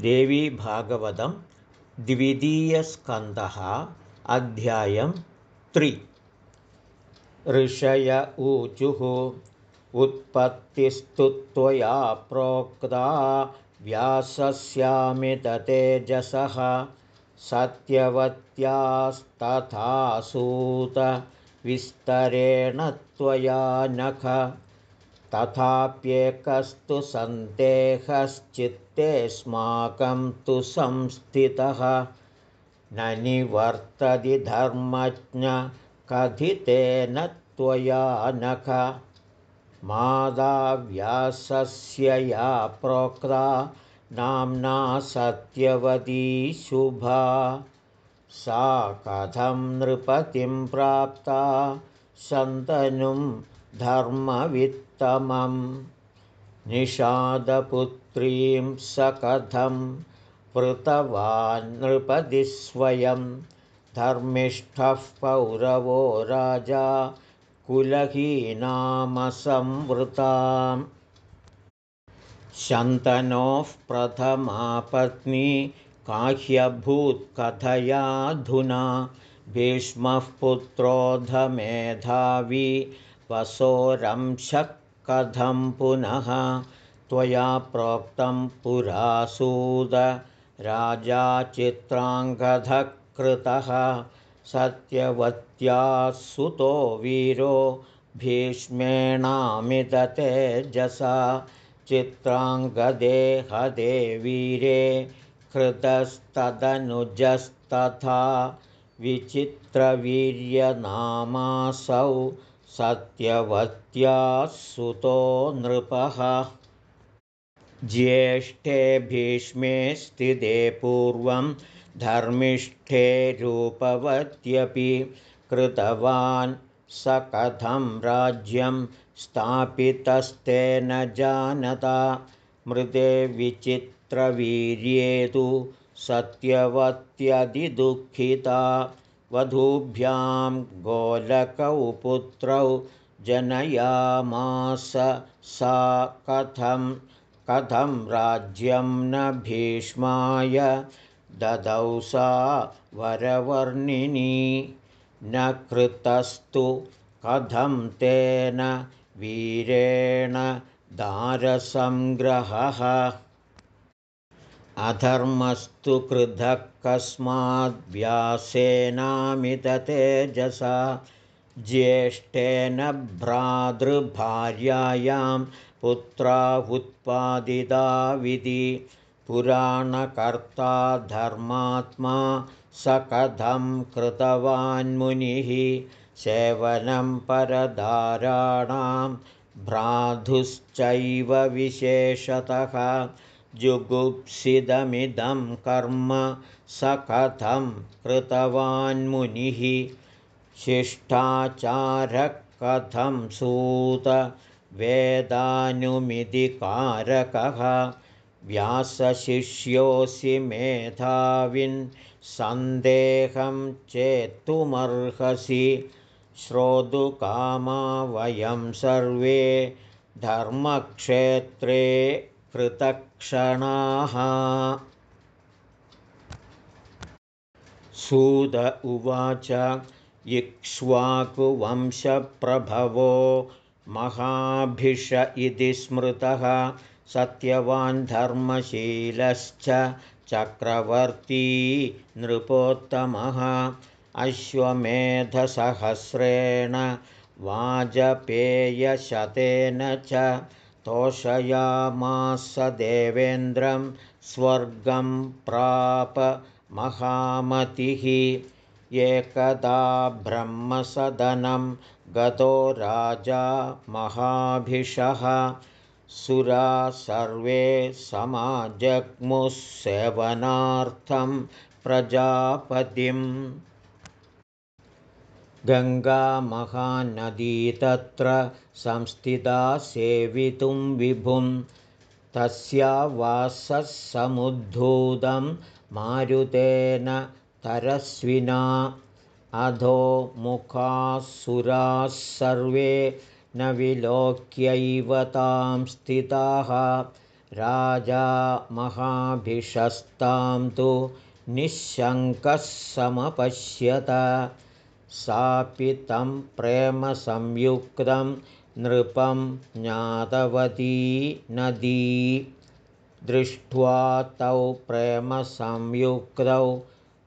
देवीभागवतं द्वितीयस्कन्धः अध्यायं त्रि। ऋषय ऊचुः उत्पत्तिस्तु त्वया प्रोक्ता व्यासस्यामिततेजसः विस्तरेण त्वया नख तथाप्येकस्तु सन्देहश्चित्तेऽस्माकं तु संस्थितः। न निवर्तति धर्मज्ञ कथितेन त्वया नख। मादाव्यासस्य या प्रोक्ता नाम्ना सत्यवती शुभा। सा कथं नृपतिं प्राप्ता शन्तनुं धर्मवित्तमं निषादपुत्रीं स कथं नृपतिस्वयं धर्मिष्ठः पौरवो राजा कुलहीनामसंवृताम्। शन्तनोः प्रथमा पत्नी काह्यभूत्कथयाधुना। भीष्मः पुत्रोधमेधावी वसोरंशः कथं पुनः त्वया प्रोक्तं पुरासूद राजा चित्राङ्गधकृतः सत्यवत्याः सुतो वीरो भीष्मेणामिदतेजसा चित्राङ्गदेहदे वीरे कृतस्तदनुजस्तथा विचित्रवीर्यनामासौ सत्यवत्याः सुतो नृपः। ज्येष्ठे भीष्मे स्थिते पूर्वं धर्मिष्ठे रूपवत्यपि कृतवान् स कथं राज्यं स्थापितस्तेन जानता। मृदे विचित्रवीर्ये तु सत्यवत्यधिदुःखिता वधूभ्यां गोलकौ पुत्रौ जनयामास सा कथं कथं राज्यं न भीष्माय ददौ सा वरवर्णिनी। न कृतस्तु कथं तेन वीरेण दारसङ्ग्रहः अधर्मस्तु कृतः कस्माद्व्यासेनामिततेजसा ज्येष्ठेन भ्रातृभार्यायां पुत्रावुत्पादिता विधि। पुराणकर्ता धर्मात्मा स कथं कृतवान्मुनिः सेवनं परदाराणां भ्रातुश्चैव विशेषतः जुगुप्सिदमिदं कर्म स कथं कृतवान्मुनिः शिष्टाचारः कथं सूत वेदानुमितिकारकः व्यासशिष्योऽसि मेधाविन् सन्देहं चेत्तुमर्हसि श्रोतुकामा वयं सर्वे धर्मक्षेत्रे कृतक्षणाः सूद उवाच इक्ष्वाकुवंशप्रभवो महाभिष इति स्मृतः सत्यवान् धर्मशीलश्च चक्रवर्ती नृपोत्तमः। अश्वमेधसहस्रेण वाजपेयशतेन च तोषयामास देवेन्द्रं स्वर्गं प्राप महामतिः। एकदा ब्रह्मसदनं गतो राजा महाभिषः। सुरा सर्वे सेवनार्थं प्रजापतिम् गङ्गामहानदी तत्र संस्थिता सेवितुं विभुं तस्या वासः समुद्धूतं मारुतेन तरस्विना अधो सर्वे न विलोक्यैव तां स्थिताः। राजा महाभिषस्तां तु निःशङ्कः समपश्यत सापि तं प्रेमसंयुक्तं नृपं ज्ञातवती नदी। दृष्ट्वा तौ प्रेमसंयुक्तौ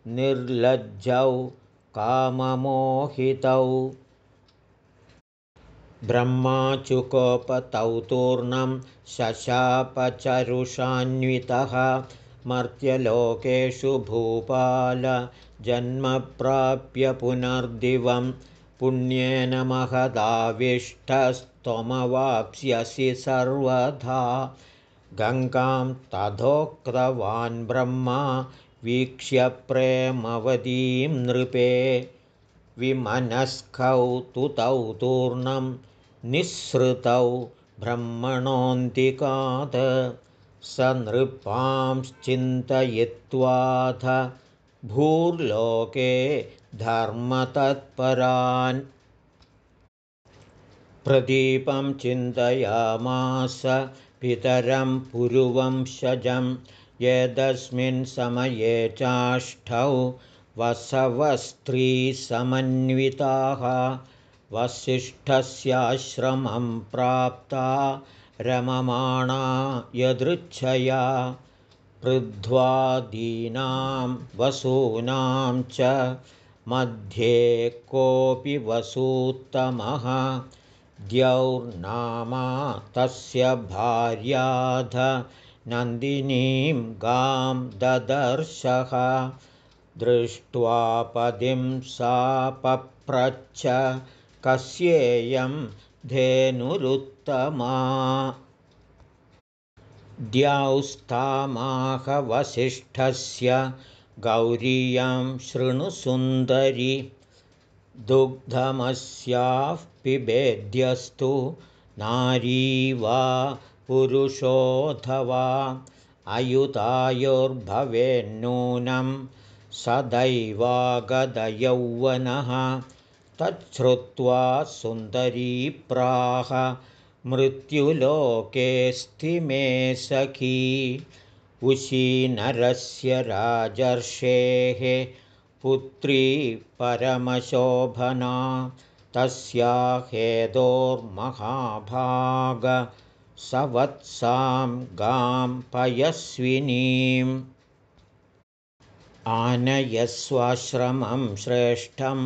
निर्लज्जौ काममोहितौ। ब्रह्माचुकोपतौ तूर्णं शशापचरुषान्वितः मर्त्यलोकेषु भूपालजन्मप्राप्य पुनर्दिवं पुण्येन महदाविष्टस्त्वमवाप्स्यसि सर्वथा। गङ्गां तथोक्तवान् ब्रह्मा वीक्ष्य प्रेमवतीं नृपे विमनस्कौ तुतौ तूर्णं निःसृतौ ब्रह्मणोऽन्तिकात् स नृपांश्चिन्तयित्वाथ भूर्लोके धर्मतत्परान्। प्रदीपं चिन्तयामास पितरं पुरुवंशजं यदस्मिन् समये चाष्टौ वसवस्त्रीसमन्विताः वसिष्ठस्याश्रमं प्राप्ता रममाणा यदृच्छया पृध्वादीनां वसूनां च मध्ये कोऽपि वसूत्तमः द्यौर्नामा तस्य भार्याध नन्दिनीं गां ददर्शः दृष्ट्वा पदिं सा पप्रच्छ कस्येयं धेनुरुत्तमा द्याौस्तामाहवसिष्ठस्य गौरीयं शृणुसुन्दरि दुग्धमस्याः पिबेद्यस्तु नारी वा पुरुषोऽथवा अयुतायुर्भवेन्नूनं सदैवागदयौवनः तच्छ्रुत्वा सुन्दरी प्राह मृत्युलोके मे सखी। उशीनरस्य राजर्षेः पुत्री परमशोभना तस्या हेदोर्महाभागसवत्सां गां पयस्विनीम् आनयस्वाश्रमं श्रेष्ठं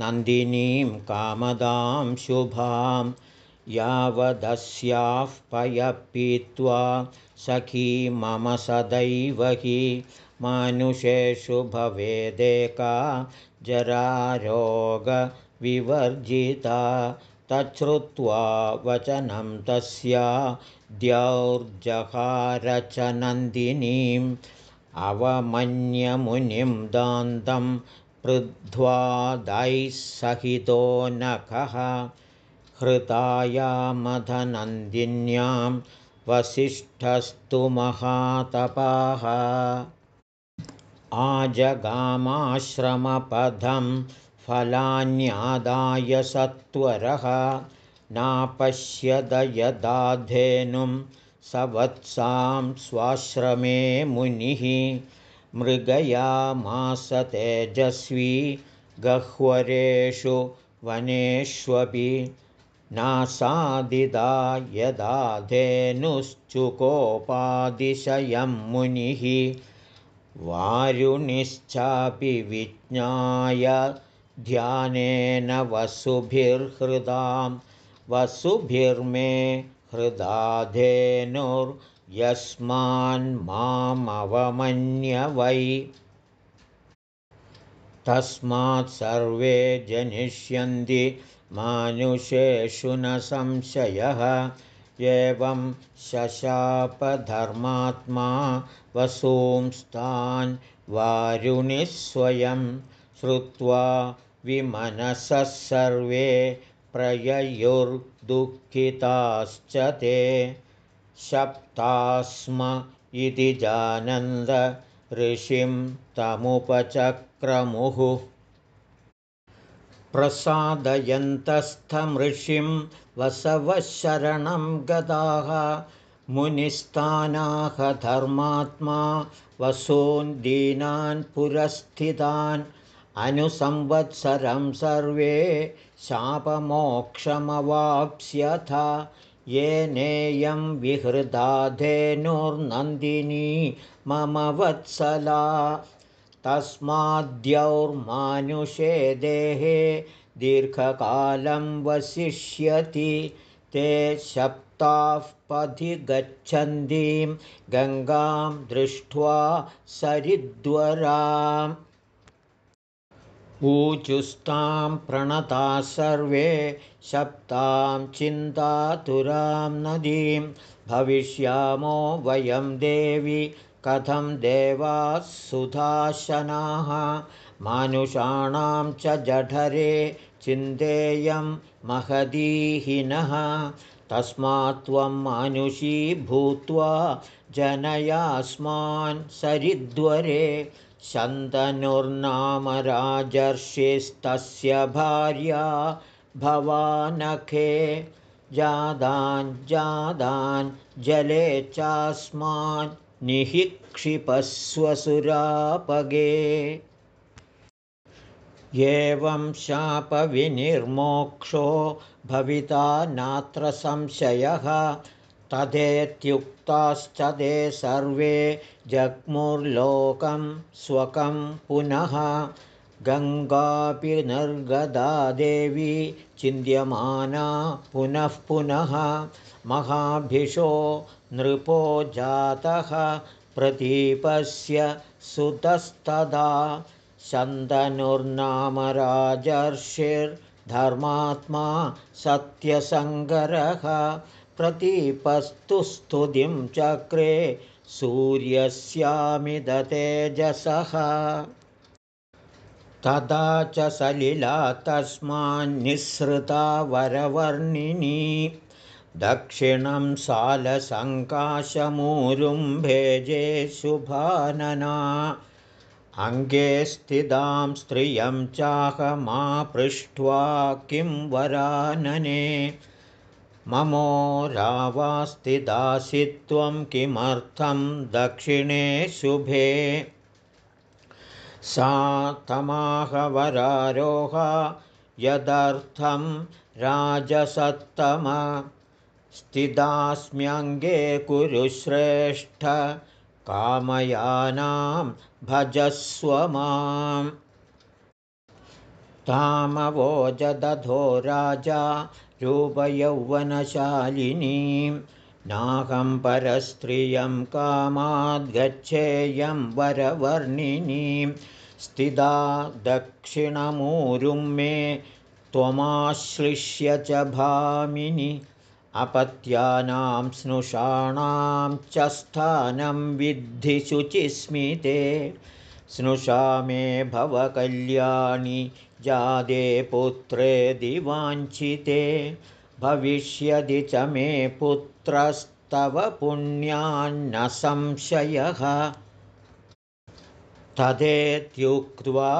नन्दिनीं कामदां शुभां यावदस्याः पयपीत्वा सखी मम सदैव हि मानुषेषु भवेदेका जरारोगविवर्जिता तच्छ्रुत्वा वचनं तस्या द्यौर्जहारचनन्दिनीम् अवमन्यमुनिं दान्तं पृध्वादैः सहितो नखः। हृतायामधनन्दिन्यां वसिष्ठस्तु महातपाः। आजगामाश्रमपदं फलान्यादाय सत्वरः। नापश्यद यदाधेनुं सवत्सां स्वाश्रमे मुनिः मृगयामास तेजस्वी गह्वरेषु वनेष्वपि नासादिदा यदा धेनुश्चुकोपादिशयं मुनिः वारुणिश्चापि विज्ञाय ध्यानेन वसुभिर्हृदां वसुभिर्मे हृदा धेनुर्यस्मान्मामवमन्यवै तस्मात् सर्वे जनिष्यन्ति मानुषेषु न संशयः। एवं शशापधर्मात्मा वसूंस्तान् वारुणिः स्वयं श्रुत्वा विमनसः सर्वे प्रययुर्दुःखिताश्च ते शप्तास्म इति जानन्द ऋषिं तमुपचक्रमुः। प्रसादयन्तस्थमृषिं वसवः शरणं गताः मुनिस्तानाहधर्मात्मा वसून् दीनान् पुरस्थितान् अनुसंवत्सरं सर्वे शापमोक्षमवाप्स्यथ। येनेयं विहृदा धेनुर्नन्दिनी मम वत्सला। तस्माद्यौर्मानुषे देहे दीर्घकालं वसिष्यति। ते शप्ताः पथि गच्छन्तीं गङ्गां दृष्ट्वा सरिद्वराम् ऊचुस्तां प्रणताः सर्वे शप्तां चिन्तातुरां नदीं भविष्यामो वयं देवि कथं देवाः सुधाशनाः मानुषाणां च जठरे चिन्तेयं महदीहिनः तस्मात् त्वं मानुषी भूत्वा जनयास्मान् सरिद्वरे शन्तनुर्नाम राजर्षिस्तस्य भार्या भवानखे जादान् जले चास्मान् निःक्षिपस्वसुरापगे एवं शापविनिर्मोक्षो भविता नात्र संशयः तथेत्युक्ताश्च ते सर्वे जग्मुर्लोकं स्वकं पुनः गङ्गापि निर्गदा देवी चिन्त्यमाना पुनः पुनः महाभिषो नृपो जातः प्रतीपस्य सुतस्तदा शन्तनुर्नाम राजर्षिर्धर्मात्मा सत्यसङ्गरः प्रतीपस्तु स्तुतिं चक्रे सूर्यस्यामिदतेजसः। तदा च सलिला तस्मान्निःसृता वरवर्णिनी। दक्षिणं सालसङ्काशमूरुं भेजे शुभानना अङ्गे स्थितां स्त्रियं चाहमापृष्ट्वा किं वरानने ममो रावास्तिदासि त्वं किमर्थं दक्षिणे शुभे? सा तमाहवरारोहा यदर्थं राजसत्तम स्थितास्म्यङ्गे कुरुश्रेष्ठ कामयानां भजस्व माम्। तामवोजदधो राजा रूपयौवनशालिनीं नाहं परस्त्रियं कामाद्गच्छेयं वरवर्णिनीं स्थिता दक्षिणमूरुं मे त्वमाश्लिष्य च भामिनि अपत्यानां स्नुषाणां च स्थानं विद्धि शुचिस्मिते स्नुषा मे भवकल्याणि जादे पुत्रे दिवाञ्छिते भविष्यदि च मे पुत्रस्तव पुण्यान्न संशयः तदेत्युक्त्वा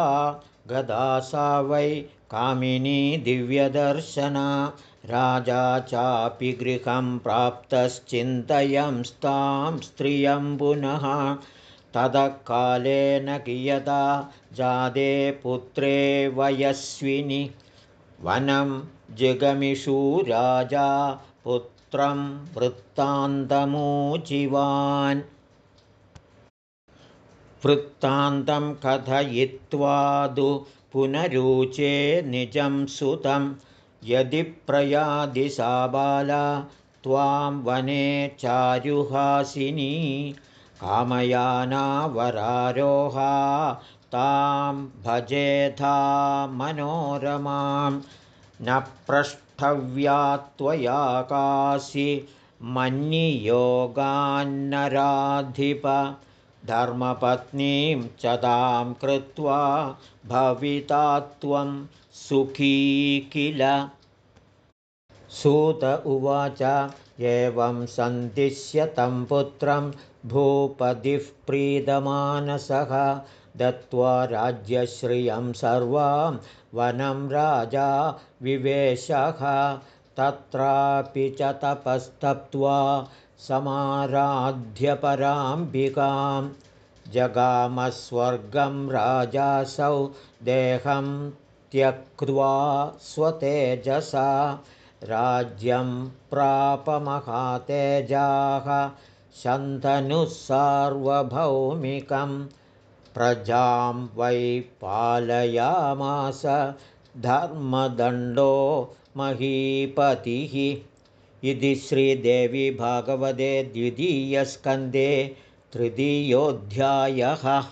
गदा सा वै कामिनी दिव्यदर्शना राजा चापि गृहं प्राप्तश्चिन्तयंस्तां स्त्रियं पुनः ततः कालेन कियता जादे पुत्रे वयस्विनि। वनं जिगमिषु राजा पुत्रं वृत्तान्तमूचिवान्। वृत्तान्तं कथयित्वादु पुनरुचे निजं सुतं। यदि प्रयादि सा बाला त्वां वने चारुहासिनी कामयानावरारोहा तां भजेथा मनोरमां। न प्रष्टव्या त्वया कासि मन्नियोगान्नराधिप धर्मपत्नीं च तां कृत्वा भविता त्वं सुखी किल। सूत उवाच एवं सन्दिश्य तं पुत्रं भूपतिः प्रीतमानसः दत्त्वा राज्यश्रियं सर्वां वनं राजा विवेशः। तत्रापि च तपस्तप्त्वा समाराध्यपराम्बिकां जगामस्वर्गं राजासौ देहं त्यक्त्वा स्वतेजसा राज्यं प्रापमहातेजाः शन्तनुः सार्वभौमिकं प्रजां वै पालयामास धर्मदण्डो महीपतिः। इति श्रीदेवी भागवते द्वितीयस्कन्धे तृतीयोऽध्यायः